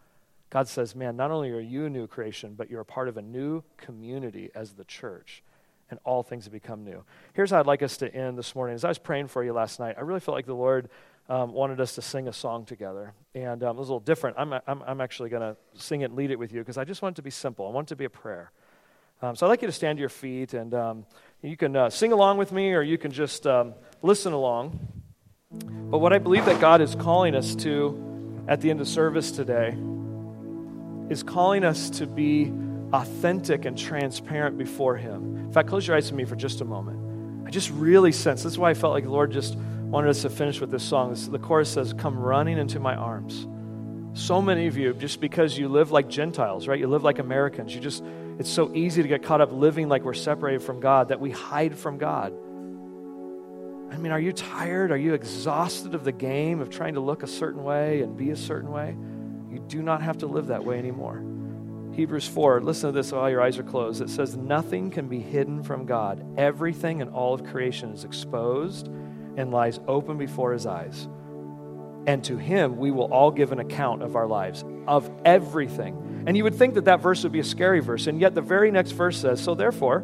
god says man not only are you a new creation but you're a part of a new community as the church and all things have become new here's how i'd like us to end this morning as i was praying for you last night i really felt like the lord um, wanted us to sing a song together. And um, it was a little different. I'm, I'm, I'm actually going to sing it and lead it with you because I just want it to be simple. I want it to be a prayer. Um, so I'd like you to stand to your feet and um, you can uh, sing along with me or you can just um, listen along. But what I believe that God is calling us to at the end of service today is calling us to be authentic and transparent before Him. In fact, close your eyes to me for just a moment. I just really sense, this is why I felt like the Lord just wanted us to finish with this song. The chorus says, Come running into my arms. So many of you, just because you live like Gentiles, right? You live like Americans. You just, it's so easy to get caught up living like we're separated from God that we hide from God. I mean, are you tired? Are you exhausted of the game of trying to look a certain way and be a certain way? You do not have to live that way anymore. Hebrews 4, listen to this while your eyes are closed. It says, Nothing can be hidden from God. Everything in all of creation is exposed and lies open before his eyes. And to him we will all give an account of our lives, of everything. And you would think that that verse would be a scary verse. And yet the very next verse says, So therefore,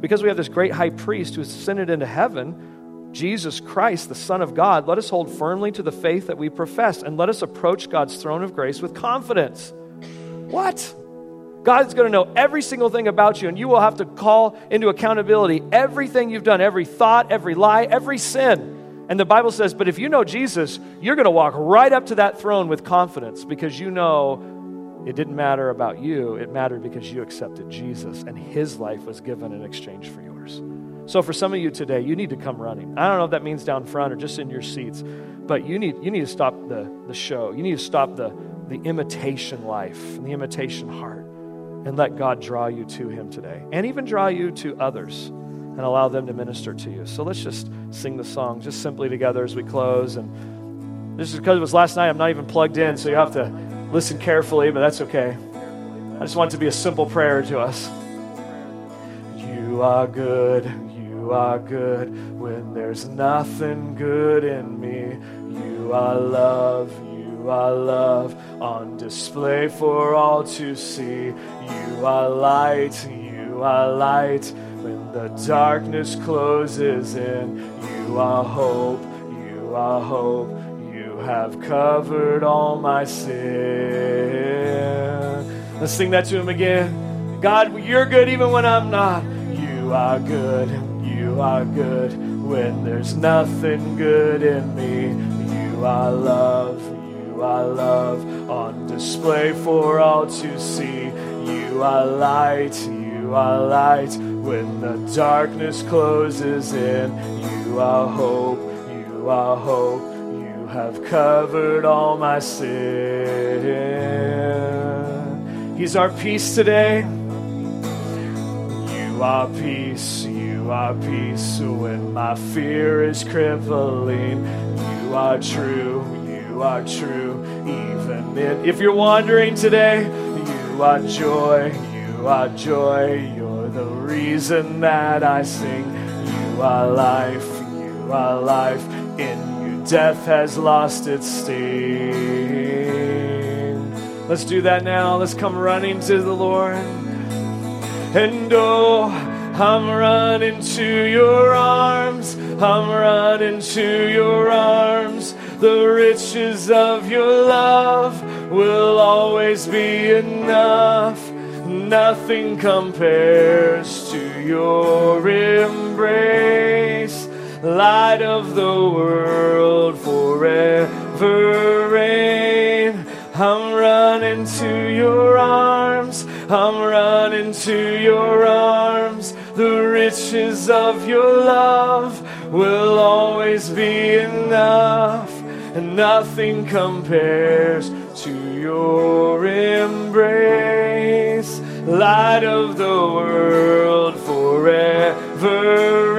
because we have this great high priest who ascended into heaven, Jesus Christ, the Son of God, let us hold firmly to the faith that we profess and let us approach God's throne of grace with confidence. What? God is going to know every single thing about you, and you will have to call into accountability everything you've done, every thought, every lie, every sin. And the Bible says, but if you know Jesus, you're going to walk right up to that throne with confidence because you know it didn't matter about you. It mattered because you accepted Jesus, and his life was given in exchange for yours. So for some of you today, you need to come running. I don't know if that means down front or just in your seats, but you need, you need to stop the, the show. You need to stop the, the imitation life and the imitation heart and let God draw you to Him today and even draw you to others and allow them to minister to you. So let's just sing the song just simply together as we close. And this is because it was last night, I'm not even plugged in, so you have to listen carefully, but that's okay. I just want it to be a simple prayer to us. You are good, you are good when there's nothing good in me. You are love, you are love on display for all to see. You are light, you are light when the darkness closes in. You are hope, you are hope. Have covered all my sin. Let's sing that to him again. God, you're good even when I'm not. You are good, you are good when there's nothing good in me. You are love, you are love on display for all to see. You are light, you are light when the darkness closes in. You are hope, you are hope. Have covered all my sin. He's our peace today. You are peace, you are peace when my fear is crippling. You are true, you are true, even in, if you're wandering today. You are joy, you are joy. You're the reason that I sing. You are life, you are life. Death has lost its sting. Let's do that now. Let's come running to the Lord. And oh, I'm running to your arms. I'm running to your arms. The riches of your love will always be enough. Nothing compares to your embrace. Light of the world forever reign. I'm running to your arms. I'm running to your arms. The riches of your love will always be enough, and nothing compares to your embrace. Light of the world forever.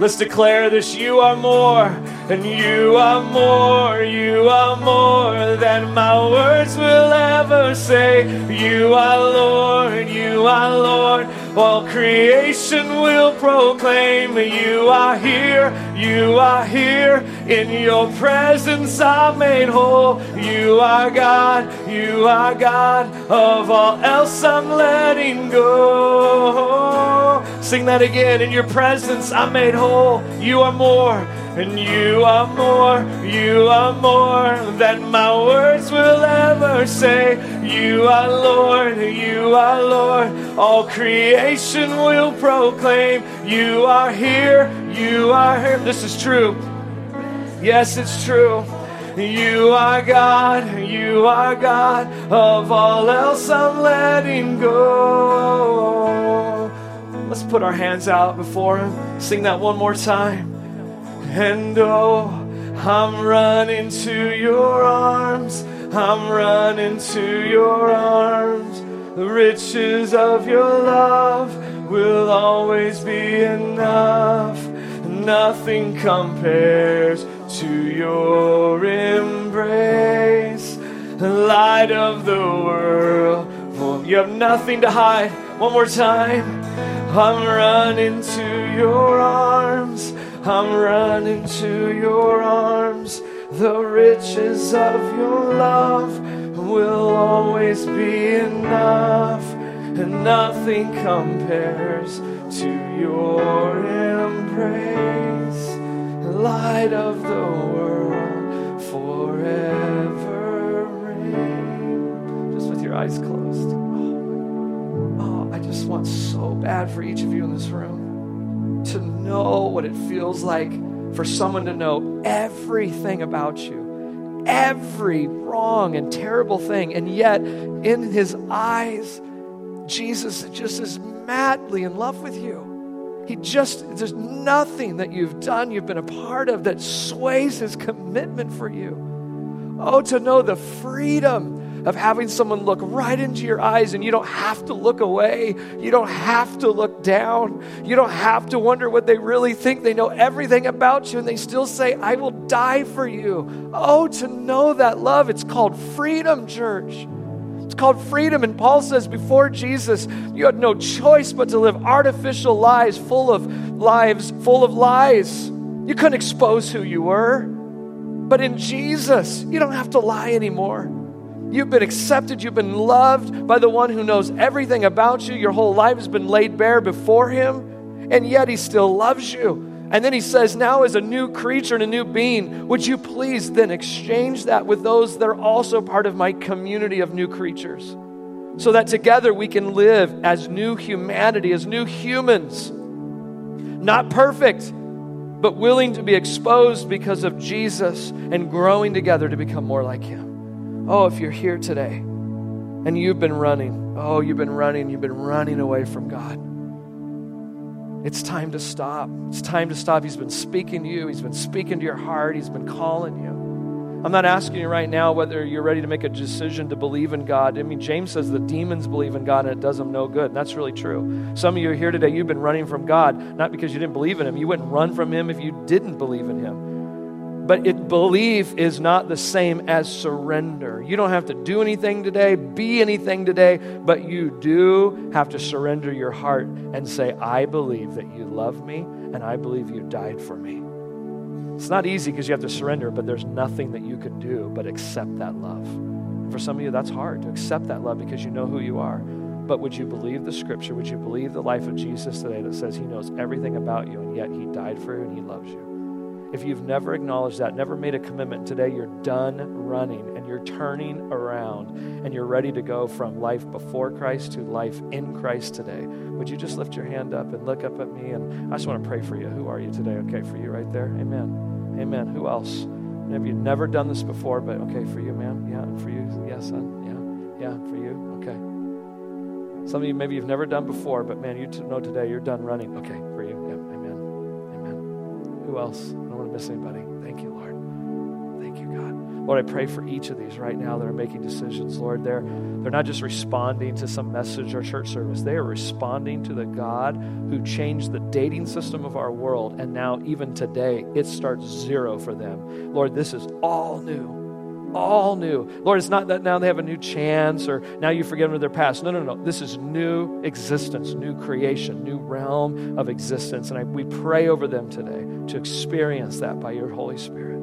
Let's declare this you are more, and you are more, you are more than my words will ever say. You are Lord, you are Lord. All creation will proclaim you are here, you are here. In your presence I'm made whole. You are God, you are God. Of all else I'm letting go. Sing that again. In your presence I'm made whole. You are more, And you are more, you are more than my words will ever say. You are Lord, you are Lord. All creation will proclaim. You are here, you are here. This is true. Yes, it's true. You are God, you are God. Of all else, I'm letting go. Let's put our hands out before Him. Sing that one more time. And oh, I'm running to your arms. I'm running to your arms. The riches of your love will always be enough. Nothing compares to your embrace. Light of the world. You have nothing to hide. One more time. I'm running to your arms. I'm running to your arms. The riches of your love will always be enough, and nothing compares to your embrace. Light of the world forever reign. Just with your eyes closed. Just want so bad for each of you in this room to know what it feels like for someone to know everything about you, every wrong and terrible thing, and yet in his eyes, Jesus just is madly in love with you. He just, there's nothing that you've done, you've been a part of that sways his commitment for you. Oh, to know the freedom of having someone look right into your eyes and you don't have to look away. You don't have to look down. You don't have to wonder what they really think. They know everything about you and they still say, I will die for you. Oh, to know that love. It's called freedom, church. It's called freedom. And Paul says, before Jesus, you had no choice but to live artificial lives full of lives, full of lies. You couldn't expose who you were. But in Jesus, you don't have to lie anymore. You've been accepted. You've been loved by the one who knows everything about you. Your whole life has been laid bare before him, and yet he still loves you. And then he says, Now, as a new creature and a new being, would you please then exchange that with those that are also part of my community of new creatures? So that together we can live as new humanity, as new humans. Not perfect, but willing to be exposed because of Jesus and growing together to become more like him. Oh, if you're here today and you've been running, oh, you've been running, you've been running away from God. It's time to stop. It's time to stop. He's been speaking to you, He's been speaking to your heart, He's been calling you. I'm not asking you right now whether you're ready to make a decision to believe in God. I mean, James says the demons believe in God and it does them no good. That's really true. Some of you are here today, you've been running from God, not because you didn't believe in Him. You wouldn't run from Him if you didn't believe in Him. But it, belief is not the same as surrender. You don't have to do anything today, be anything today, but you do have to surrender your heart and say, I believe that you love me and I believe you died for me. It's not easy because you have to surrender, but there's nothing that you can do but accept that love. For some of you, that's hard to accept that love because you know who you are. But would you believe the scripture? Would you believe the life of Jesus today that says he knows everything about you and yet he died for you and he loves you? If you've never acknowledged that, never made a commitment, today you're done running and you're turning around and you're ready to go from life before Christ to life in Christ today. Would you just lift your hand up and look up at me? And I just want to pray for you. Who are you today? Okay, for you right there. Amen. Amen. Who else? Have you've never done this before, but okay, for you, man. Yeah, for you, yes, son. Yeah, yeah, for you. Okay. Some of you maybe you've never done before, but man, you know today you're done running. Okay, for you. Yeah, amen. Amen. Who else? Anybody. Thank you, Lord. Thank you, God. Lord, I pray for each of these right now that are making decisions. Lord, they're, they're not just responding to some message or church service, they are responding to the God who changed the dating system of our world. And now, even today, it starts zero for them. Lord, this is all new all new. Lord, it's not that now they have a new chance or now you forgive them of their past. No, no, no. This is new existence, new creation, new realm of existence. And I, we pray over them today to experience that by your Holy Spirit.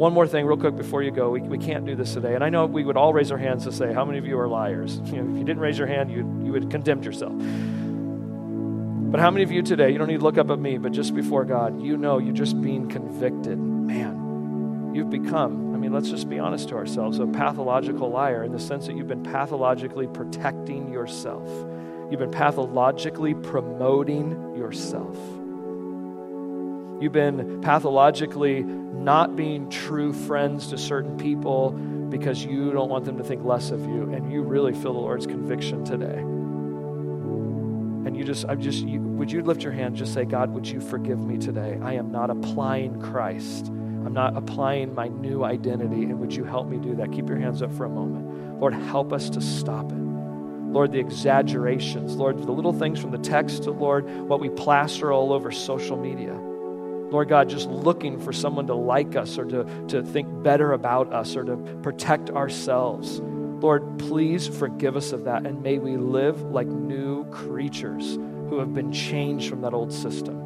One more thing, real quick, before you go. We, we can't do this today. And I know we would all raise our hands to say, How many of you are liars? (laughs) You know, if you didn't raise your hand, you, you would have condemned yourself. But how many of you today, you don't need to look up at me, but just before God, you know you're just being convicted. Man, you've become, I mean, let's just be honest to ourselves, a pathological liar in the sense that you've been pathologically protecting yourself. You've been pathologically promoting yourself. You've been pathologically not being true friends to certain people because you don't want them to think less of you, and you really feel the Lord's conviction today and you just, I'm just, you, would you lift your hand, just say, God, would you forgive me today? I am not applying Christ. I'm not applying my new identity, and would you help me do that? Keep your hands up for a moment. Lord, help us to stop it. Lord, the exaggerations, Lord, the little things from the text to Lord, what we plaster all over social media. Lord God, just looking for someone to like us or to, to think better about us or to protect ourselves. Lord, please forgive us of that, and may we live like new creatures who have been changed from that old system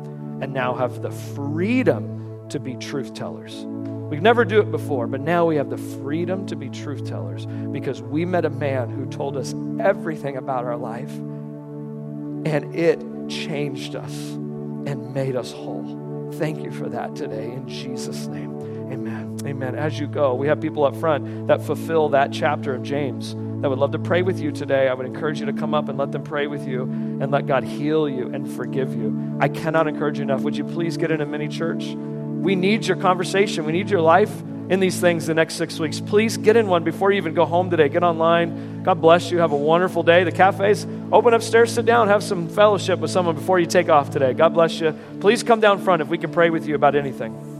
and now have the freedom to be truth tellers. We never do it before, but now we have the freedom to be truth tellers because we met a man who told us everything about our life, and it changed us and made us whole. Thank you for that today in Jesus' name. Amen. Amen. As you go, we have people up front that fulfill that chapter of James that would love to pray with you today. I would encourage you to come up and let them pray with you and let God heal you and forgive you. I cannot encourage you enough. Would you please get in a mini church? We need your conversation. We need your life in these things the next six weeks. Please get in one before you even go home today. Get online. God bless you. Have a wonderful day. The cafe's open upstairs. Sit down. Have some fellowship with someone before you take off today. God bless you. Please come down front if we can pray with you about anything.